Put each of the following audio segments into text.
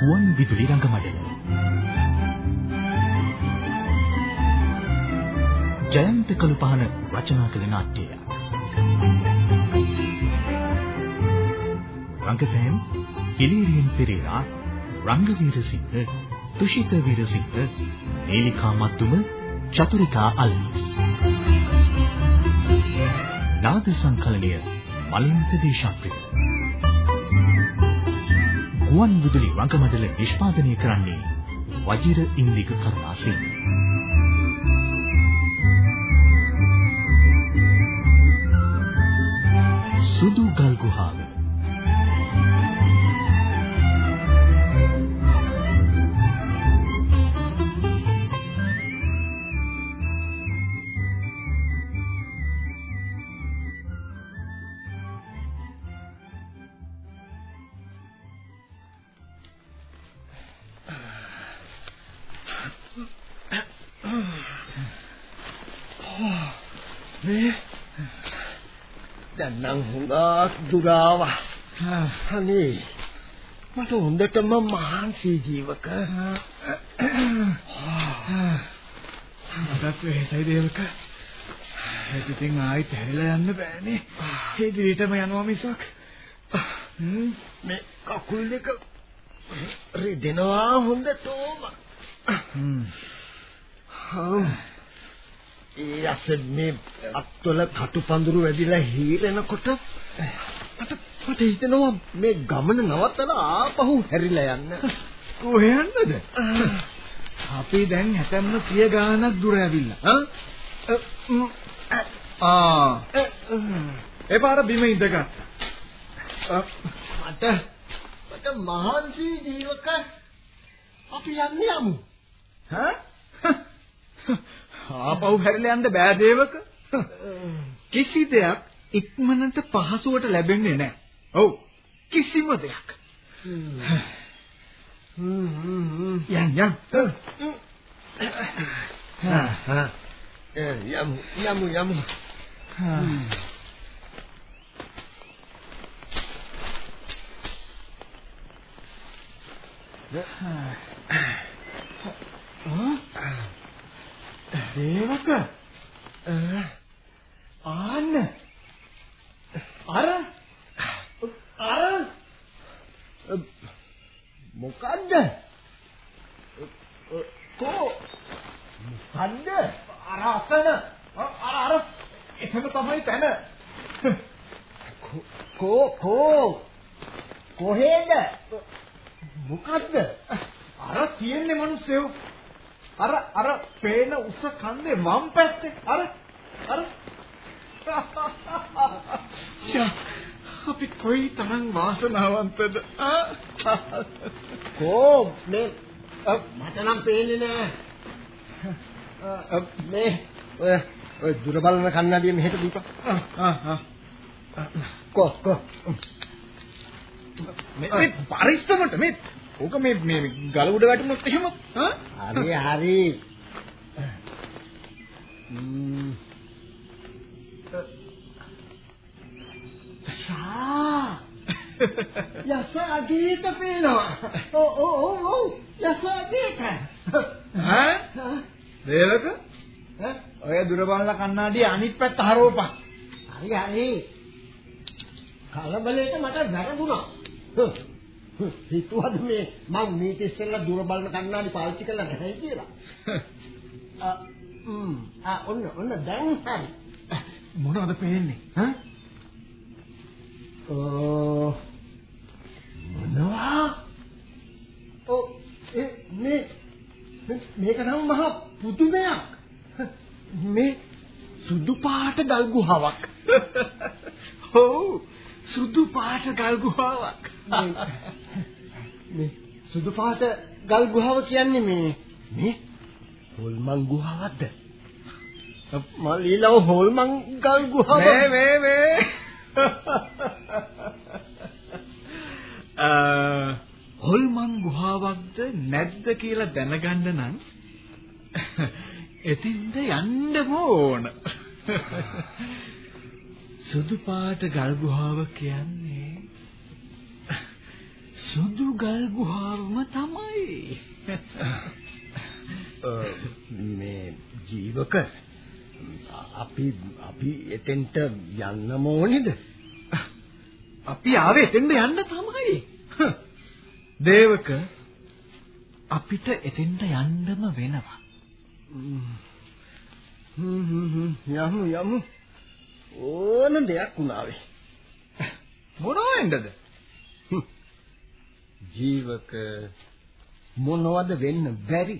ගුවන් විදුලි රංගමඩල ජයන්ත කළුපහන රචනා කළ නාට්‍යය රංගපෑම් හිලීරියන් පෙරේරා රංගවීරසිංහ තුෂිත වීරසිංහ නීලිකා මත්තුම චතුරිකා අල්විස් නාද සංකලනය මලින්ත දේශප්‍රිය ගුවන් විදුලි රංගමඩල නිෂ්පාදනය කරන්නේ වජිර ඉන්දික කරුණාසිංහ නම් හුඟක් දුරාවා. අනේ මට හොඳටම මහන්සි ජීවක. මටත් වෙහෙසයි දේවක. ඉතින් ආයිත් හැරිලා යන්න බෑනේ. ඉදිරියටම යනවා මිසක්. මේ කකුල් දෙක රිදෙනවා හොඳටම. හ්ම්. ඒ අසෙන් මේ අත්වල කටුපඳුරු වැදිලා හීරෙනකොට මට මට හිතෙනවා මේ ගමන නවත්තලා ආපහු හැරිලා යන්න. කොහෙ යන්නද? අපි දැන් හැතැම්ම සිය ගානක් දුර ඇවිල්ලා. ආ. ඒ පාර බිම ඉඳගත්තා. මට මට මහන්සි ජීවක අපි යන්නේ යමු. හා? ආපහු හැරිලා යන්න බෑ දේවක. කිසි දෙයක් ඉක්මනට පහසුවට ලැබෙන්නේ නැහැ. ඔව්. කිසිම දෙයක්. යන් යන්. යමු යමු යමු. දේවක? ආන්න. අර. අර. මොකද්ද? කෝ? මොකද්ද? අර අතන අර අර. එතන තමයි තැන කෝ කෝ කොහෙද? මොකද්ද? අර තියෙන්නේ මිනිස්සෙව අර අර පේන උස කන්දේ වම් පැත්තේ. අර අර. අපි කොයි තරම් වාසනාවන්තද? කෝ මේ මට නම් පේන්නේ නෑ. මේ ඔය ඔය දුර බලන කන්නඩිය මෙහෙට දීපන්. කෝ කෝ මේ මේ පරිස්සමට මේ ඕක මේ මේ ගල උඩ වැටුනොත් එහෙම හරි හරි. ෂා. යස අගීත පේනවා. ඔව් ඔව් ඔව් ඔව්. යස අගීත. ඈ දේවක ඔය දුර බලන කණ්ණාඩිය අනිත් පැත්ත හරවපන් හරි හරි. කලබලයට මට වැරදුනා. හිතුවද මේ මම මේක ඉස්සෙල්ලා දුර බලන කණ්ණාඩි පාවිච්චි කරලා නැහැ කියලා. ආ ඔන්න ඔන්න දැන් හරි. මොනවද පේන්නේ හා? ඕ මොනවා? ඔව් ඒ මේ මේක නම් මහා පුදුමයක්. මේ සුදු පාට ගල් ගුහාවක්. ඔව් සුදු පාට ගල් ගුහාවක් මේ සුදු පාට ගල් ගුහාව කියන්නේ මේ මේ හොල්මන් ගුහාවක්ද? මලීලව හොල්මන් ගල් ගුහාව. මේ මේ මේ හොල්මන් ගුහාවක්ද නැද්ද කියලා දැනගන්න නම් එතින්ද යන්න ඕන. සුදු පාට ගල් ගුහාව කියන්නේ සුදු ගල් ගුහාවම තමයි. මේ ජීවක අපි අපි එතෙන්ට යන්නම ඕනේද? අපි ආවේ එතෙන්ද යන්න තමයි. දේවක අපිට එතෙන්ට යන්නම වෙනවා. යමු යමු ඕන දෙයක් වුණාවේ. මොනවෙන්දද? ජීවක මොනවද වෙන්න බැරි?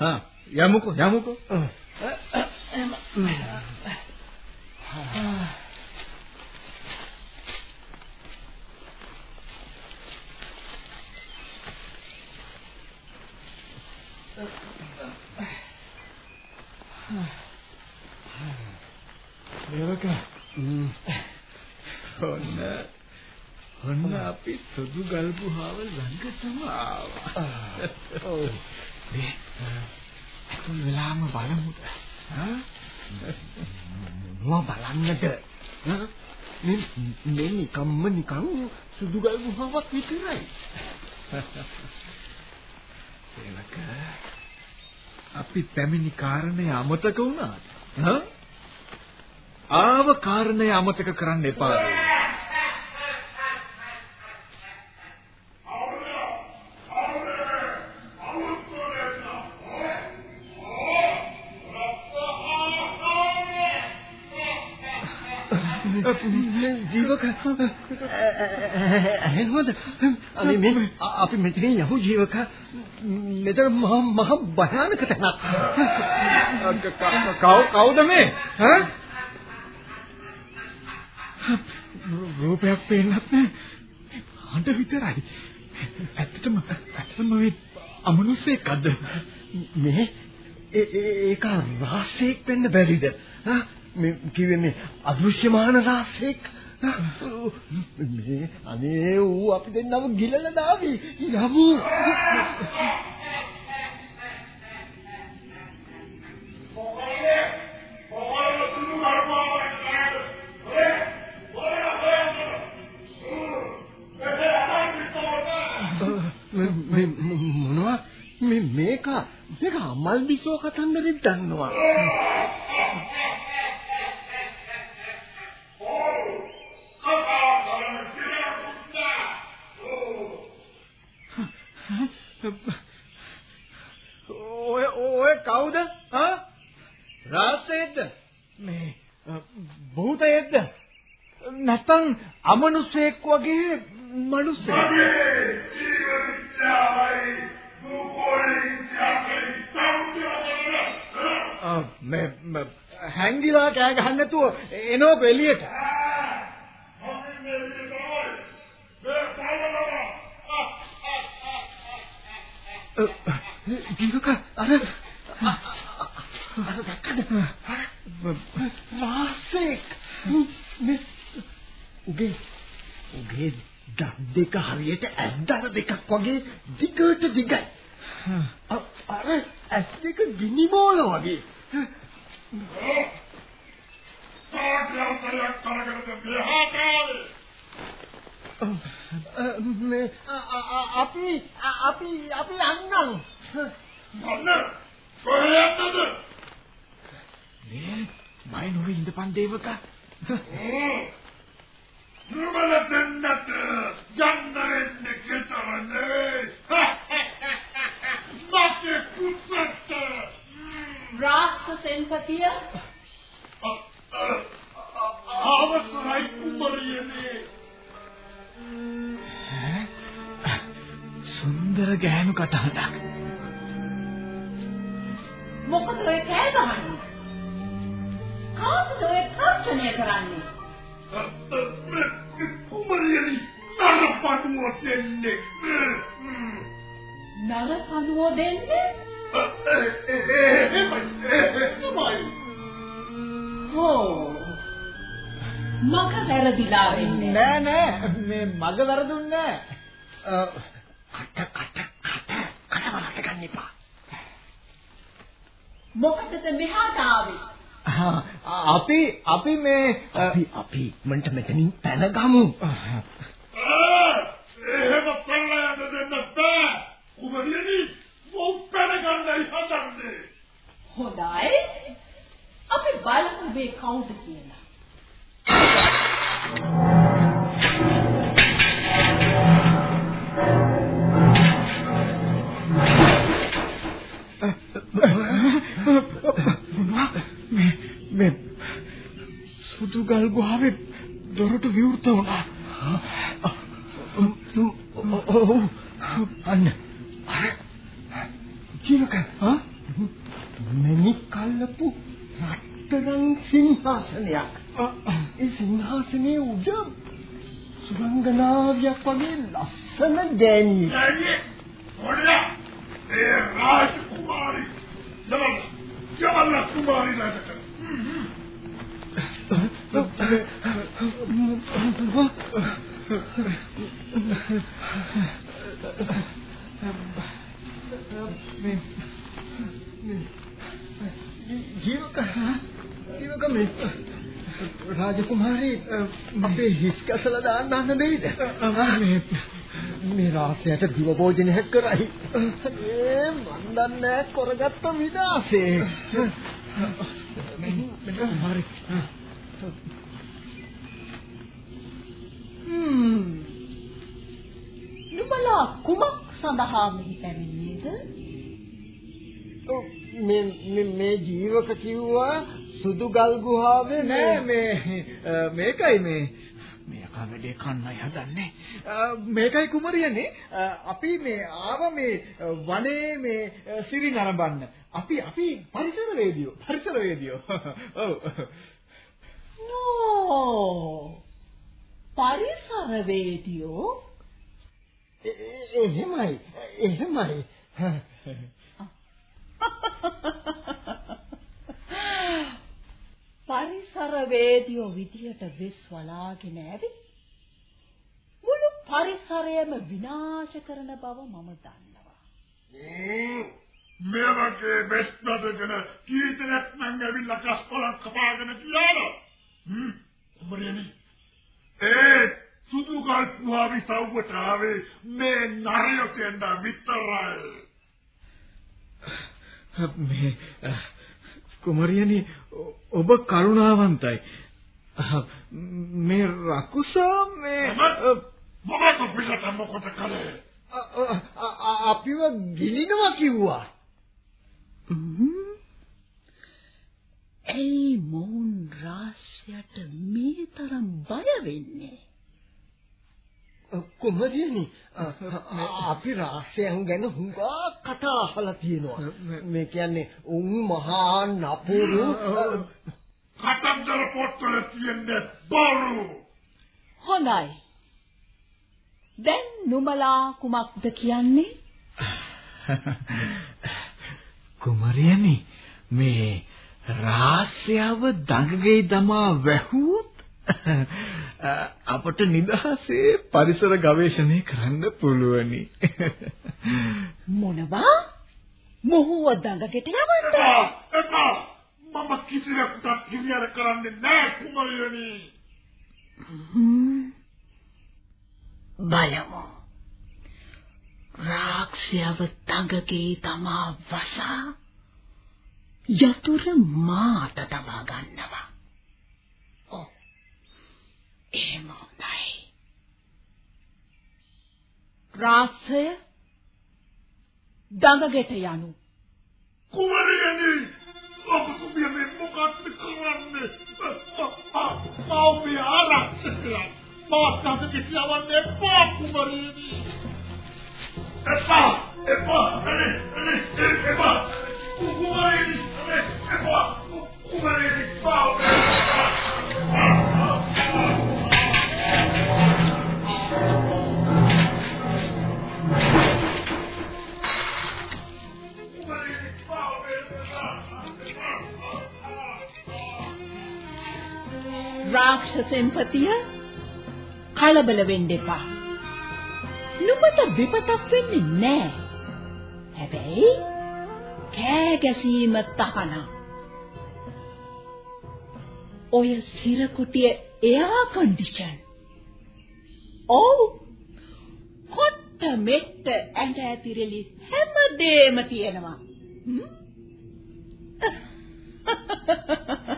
ආ යමුකෝ යමුකෝ. දේවක ඔන්න ඔන්න අපි සුදු ගල් ළඟටම ආවා. ඔව්. මේ අතුල් වෙලාම බලමුද? හා? මොනවා බලන්නද? මේ මේ නිකම්ම නිකන් සුදු ගල් ගුහාවක් විතරයි. දේවක අපි පැමිණි කාරණේ අමතක වුණාද? ආව කාරණේ අමතක කරන්න එපා. ජීවක එහෙමද අනේ මේ අපි මෙතනින් යමු ජීවක මෙතන මහ මහ භයානක තැනක් කවු කවුද මේ ඈ රූපයක් පේන්නත් නෑ හඬ විතරයි ඇත්තටම ඇත්තටම මේ අමනුෂ්‍යෙක්ද මේ ඒක රාසෙක් වෙන්න බැරිද ආ මේ කිව්වේ මේ අදෘශ්‍යමාන රාසෙක් මේ අනේ ඌ අපි දෙන්නම ගිලලා දාවි. යමු. මොනවා? මේ මේක මේක අමල් බිසෝ කතන්දරෙත් දන්නවා ඔය ඔය කවුද? හා? රාසෙද්ද? මේ භූතයෙක්ද? නැත්නම් අමනුෂ්‍යෙක් වගේ මනුස්සයෙක්? මේ හැංගිලා කෑ ගහන්න නැතුව එනෝක එළියට. ජීවක අර අර දැක්කද වාසෙක් මේ උගේ උගේ දත් දෙක හරියට ඇද්දර දෙකක් වගේ දිගට දිගයි. අර ඇස් දෙක ගිනි බෝල වගේ. මේ අපි අපි අපි යන්නම් මොන්න කොහෙන්ද? මේ බය නොවී ඉඳපන් දේවක. නුඹල දෙන්නට යන්න වෙන්නේ කෙතරනේ මට කුසට රාක්ෂසෙන් පතිය අවසරයි කුමරියනේ සුන්දර ගෑනු කතාවක්. මොකද ඔය කෑ ගහන්නේ? කාටද ඔය තර්ජනය කරන්නේ? දෙන්නේ නර කනුව දෙන්නේ? එහෙමයි හෝ. මග වැරදිලා වෙන්නේ. නෑ නෑ මේ මග වැරදුන්නේ නෑ. කට කට කට කට බලන්න ගන්න එපා මොකටද මෙහාට ආවේ? අපි අපි මේ අපි අපි මන්ට මෙතනින් පැන ගමු. එහෙම පල්ලා යන්න දෙන්න බෑ. කුමරියනි මොම් පැන ගන්නයි හදන්නේ. හොඳයි. අපි බලමු මේ කවුද කියලා. මේ මේ සුදු ගල් ගුහාවේ දොරටු විවෘත වුණා. ඔව්. අන්න. අර ජීවක හා මෙනි කල්ලපු රත්තරන් සිංහාසනයක්. ඒ සිංහාසනයේ උඩ සුරංගනාවියක් වගේ ලස්සන ගෑණියෙක්. ඇයි? ඔඩියා. ඒ රාජකුමාරි. ජවල්. ජවල් කුමාරි නැතක. ජීවක ජීවක මේ රාජකුමාරී අපේ හිස් කැසල දාන්න අන්න දෙයිද මේ මේ රාසයට දිව භෝජනයක් කරයි ඒ මන් දන්නේ කරගත්ත විනාශේ හරි. හ්ම්. නුඹලා කුමක් සඳහා මෙහි පැමිණියේද? මේ මේ ජීවක කිව්වා සුදු ගල් ගුහාවේ නෑ මේ මේකයි මේ මේ අකා වැඩේ කන්නයි හදන්නේ. මේකයි කුමරියනේ අපි මේ ආව මේ වනේ මේ සිරි නරඹන්න. අපි අපි පරිසර වේදියෝ පරිසර වේදියෝ. ඔව්. ඕ. පරිසර වේදියෝ එ- එ- එහෙමයි එහෙමයි පරිසර වේදියෝ විදියට වෙස් වලාගෙන ඇවි මුළු පරිසරයම විනාශ කරන බව මම දන්නවා. මේ වගේ බෙස් නදගෙන කීතනක් නම් ඇවිල්ලා කස්පලක් කපාගෙන කියලා. හ්ම්. කුමරියනි. ඒ සුදු ගල් පුහාවි සව්වට ආවේ මේ නරියෝ කෙන්ද විතරයි. මේ කුමරියනි ඔබ කරුණාවන්තයි. මේ රකුසා මේ මොකද පිටත මොකද අ- අපිව ගිලිනවා කිව්වා. ඇයි මොන් රාශියට මේ තරම් බය වෙන්නේ? කුමරියනි අපි රාසයන් ගැන හුඟා කතා අහලා තියෙනවා මේ කියන්නේ උන් මහා නපුරු කතන්දර පොත්වල තියෙන්නේ බොරු. හොඳයි. දැන් නුඹලා කුමක්ද කියන්නේ? කුමරියනි මේ රාස්‍යව දඟගේ දමා වැහුවොත් අපට නිදහසේ පරිසර ගවේෂණය කරන්න පුළුවනි. මොනවා? මොහුව දඟකට යවන්න? මම කිසිවෙකුට කිරියර කරන්නේ නැහැ කුමරියනි. බලමු. රාක්ෂයව තඟගේ තමා වසා යතුර මාත තබා ගන්නවා. ඔව්. එහෙම හොඳයි. රාක්ෂය දඟගෙට යනු කුමරියනි ඔබ කුමියනේ මොකක්ද කරන්නේ? ආපිය ආරක්ෂකයා මාතක කිසියවන්නේ එපා කුමරියනි. එපා එපා අනේ අනේ එපා කුමරියනි අනේ එපා කුමරියනි පාව රාක්ෂසෙන්පතිය කලබල වෙන්න එපා. නුඹට විපතක් වෙන්නේ නැහැ. හැබැයි කෑ ගැසීම තහනම්. ඔය සිරකුටිය එයා කන්ඩිෂන්. ඔව්. කොට්ට මෙට්ට ඇඳ ඇතිරලි හැමදේම තියෙනවා.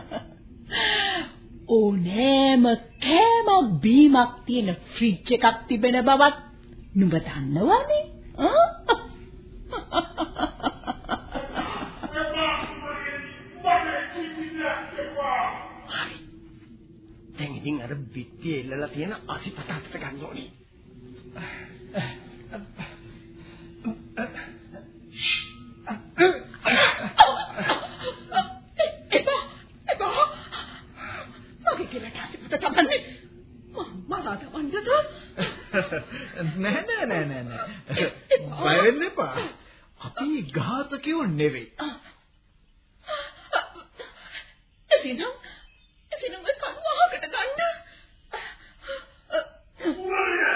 ඕනෑම කෑමක් බීමක් තියෙන ෆ්‍රිජ් එකක් තිබෙන බවත් නුඹ දන්නවනේ. දැන් ඉතින් අර බිත්තියේ එල්ලලා තියෙන අසිපතකට ගන්න ඕනේ. නෑ නෑ නෑ නෑ නෑ. බය වෙන්න එපා. අපි ඝාතකයෝ නෙවෙයි. එසිනම් එසිනම් ඔය කනුවහකට ගන්න. කුමරිය!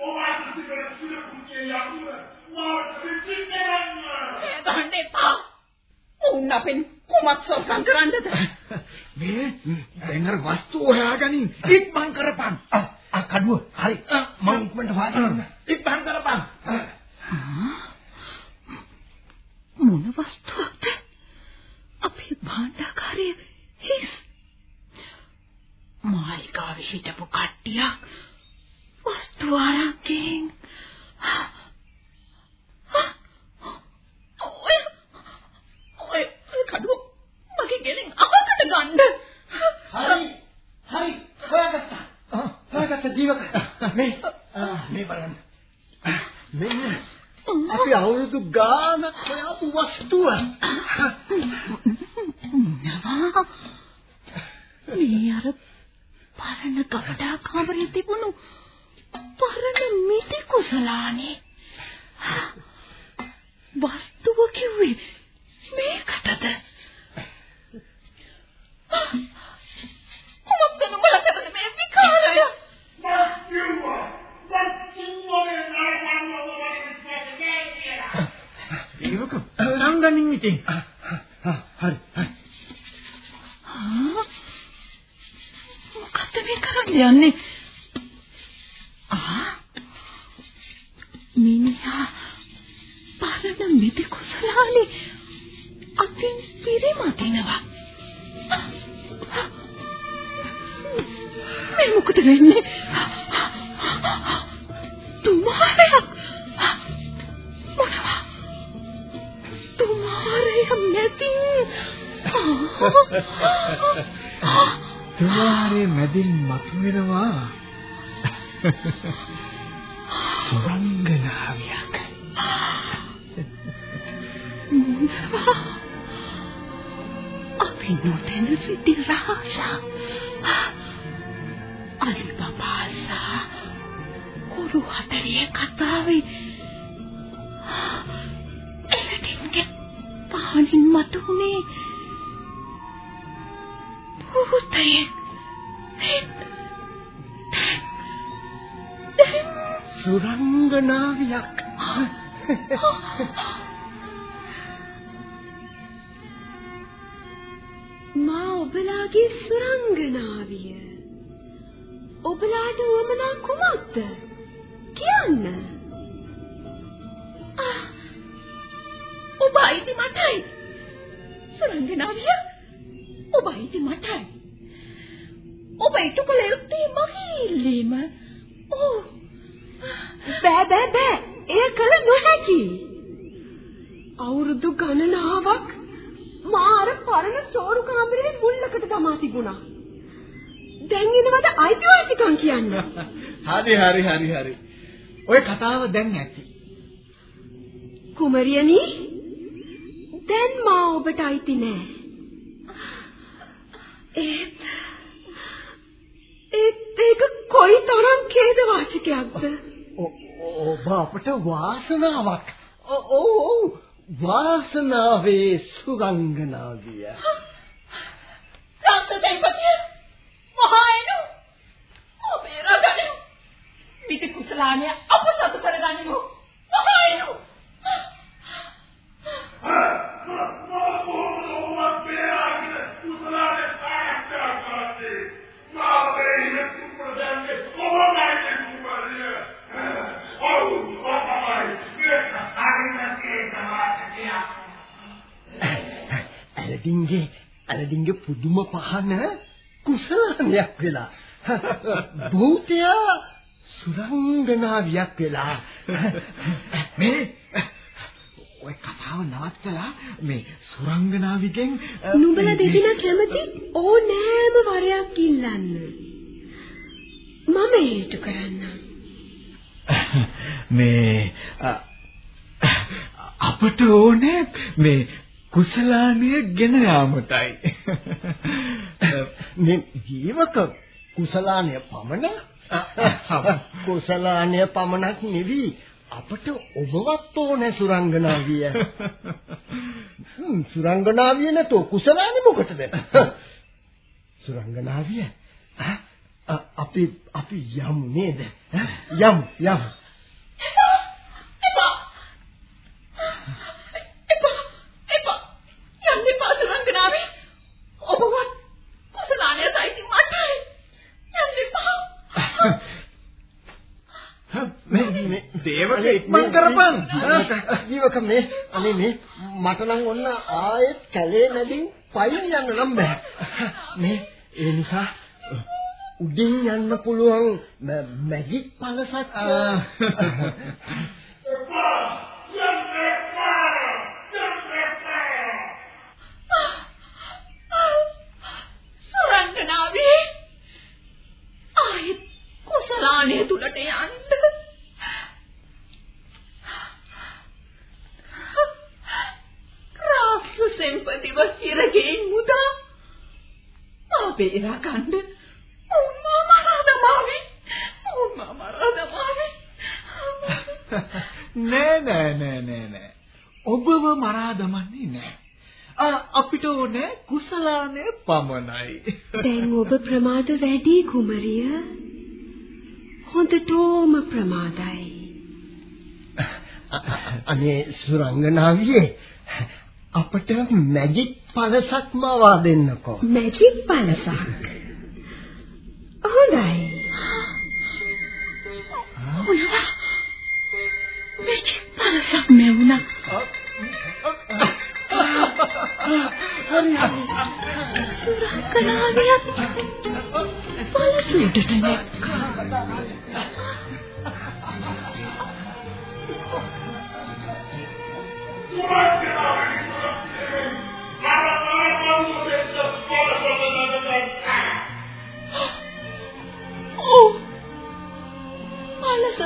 ඔයාට තිබෙන සුළු කුචේ යතුර මාත් පිටින්දරන්න. ගන්න එපා. උන් අපෙන් කොමත් සොරකම් කරන්නද? මේ දැන් අර වස්තුව හොයාගනින් ඉක්මන් කරපන්. ආ කඩුව. හරි. මම ඉක්මනට වාඩි ඉක්මන් කරපන්. මොන වස්තුවක්ද? අපේ භාණ්ඩාගාරයේ හිස්. මාලිකාවේ හිටපු කට්ටියක් වස්තු ආරක්කෙන් ඔය ඔය කඩුව මගේ ගෙලින් අහකට ගන්න. හරි. හරි. හොයාගත්තා. හොයාගත්ත ජීවක. මේ මේ බලන්න. මෙන්න අපි අවුරුදු ගානක් හොයාපු වස්තුව. මේ අර පරණ ගබඩා කාමරේ තිබුණු පරණ මිටි කුසලානේ. වස්තුව කිව්වේ මේකටද? කොහොමද නුඹලා කරන්නේ මේ විකාරය? මස්කියුවා! මස්කියුවා නරඹන්න ඕනේ ඒක රංගනින් ඉතින්. හරි. හරි. මොකද්ද මේ කරන්න යන්නේ? අපි නොදැන සිටි රහසා අල්පපාසා කුරු හතරේ කතාවේ එලටින්ගේ පහනින් මතුනේ භූතයෙක් සුරංගනාවියක්. ඔබලාගේ සුරංගනාවිය. ඔබලාට උවමනා කුමක්ද? කියන්න. ආ, ඔබ අයිති මටයි. සුරංගනාවිය ඔබ අයිති මටයි. ඔබ ඊට කළ යුත්තේ මගේ ඉල්ලීම. ඕ බෑ බෑ බෑ. එය කළ නොහැකි. අවුරුදු ගණනාවක් මාර පරණ චෝරු මුල්ලකට දමා තිබුණා. දැන් එනවද අයිතිවාසිකම් කියන්න? හරි හරි හරි හරි. ඔය කතාව දැන් ඇති. කුමරියනි දැන් මා ඔබට අයිති නෑ. ඒත් ඒත් ඒක කොයි තරම් ඛේදවාචකයක්ද? ඔබ අපට වාසනාවක්. ඔව් වාසනාවේ සුගංගනාවිය. රාත්‍තදයිපතිය මහායනු ඔබේ රගණු මිති කුසලාණය අප සතු කරගනිමු. පුදුම පහන කුසලනයක් වෙලා. භූතයා සුරංගනාවියක් වෙලා. මේ ඔය කතාව නවත්තලා මේ සුරංගනාවිගෙන් නුඹලා දෙදෙනා කැමති ඕනෑම වරයක් ඉල්ලන්න. මම හේතු කරන්නම්. මේ අපට ඕනේ මේ කුසලානිය ගෙන යාමටයි. මේ ජීවක කුසලානය පමණ කුසලානය පමණක් නෙවි අපට ඔබවත් ඕනේ සුරංගනාවිය. හ්ම් සුරංගනාවිය නැතෝ කුසලානි මොකටද? සුරංගනාවිය අපි අපි යමු නේද? යමු යමු. දේවක ඉක්මන් කරපන්. ජීවක මේ අනේ මේ මට නම් ඔන්න ආයෙත් කැලේ නැදින් පයින් යන්න නම් බෑ. මේ ඒ නිසා උඩින් යන්න පුළුවන් මැජික් පළසක් ආපේලා කණ්ඩ උන්මා මරා දමාවි උන්මා මරා දමාවි නෑ නෑ නෑ නෑ නෑ. ඔබව මරා දමන්නේ නෑ. අපිට ඕනේ කුසලානේ පමණයි. දැන් ඔබ ප්‍රමාද වැඩි කුමරිය? හොඳටම ප්‍රමාදයි. අනේ සුරංගනාවියේ අපට මැජික් පළසක් මවා දෙන්නකෝ. මැජික් පළසක්. හරි හරි. සුරංගනාවියක් පළසුඩට නැක්කා.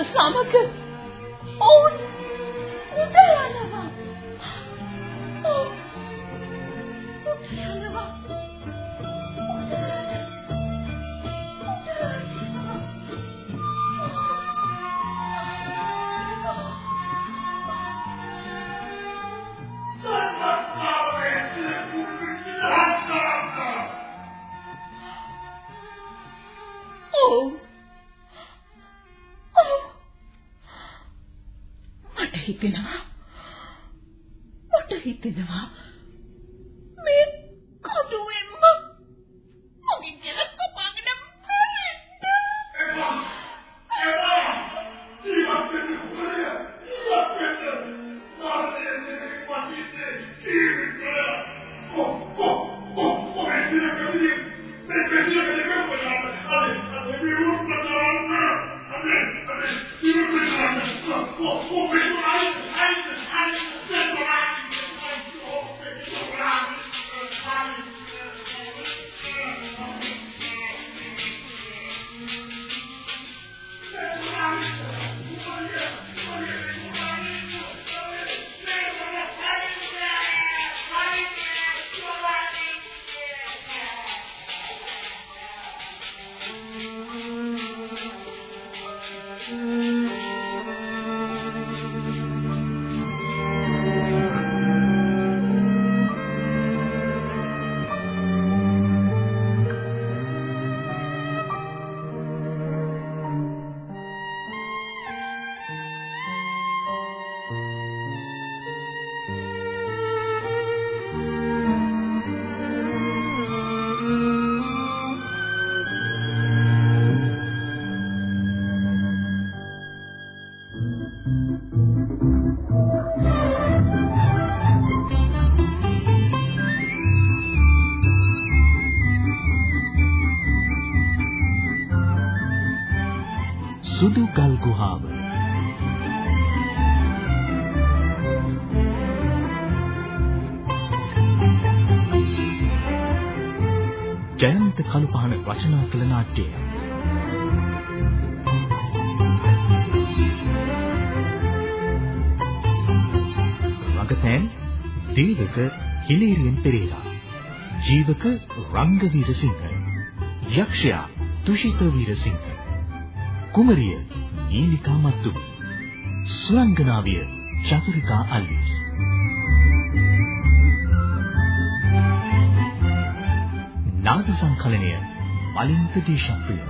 සමග ඔවුන් උඩ හිතෙනවා කළුපහන රචනා කළ නාට්‍යය. රංගපෑම් දේවක හිලේරියන් පෙරේරා. ජීවක රංගවීර සිංහ යක්ෂයා තුෂිත වීරසිංහ කුමරිය ඊලිකා මත්තු සුරංගනාවිය චතුරිකා අල්විස්. නාද සංකලනය මලින්ත දේශප්‍රිය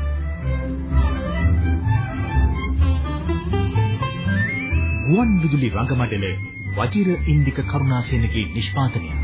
ගුවන් විදුලි රංගමඩල වජිර ඉන්දික කරුණාසේනගේ නිෂ්පාදනය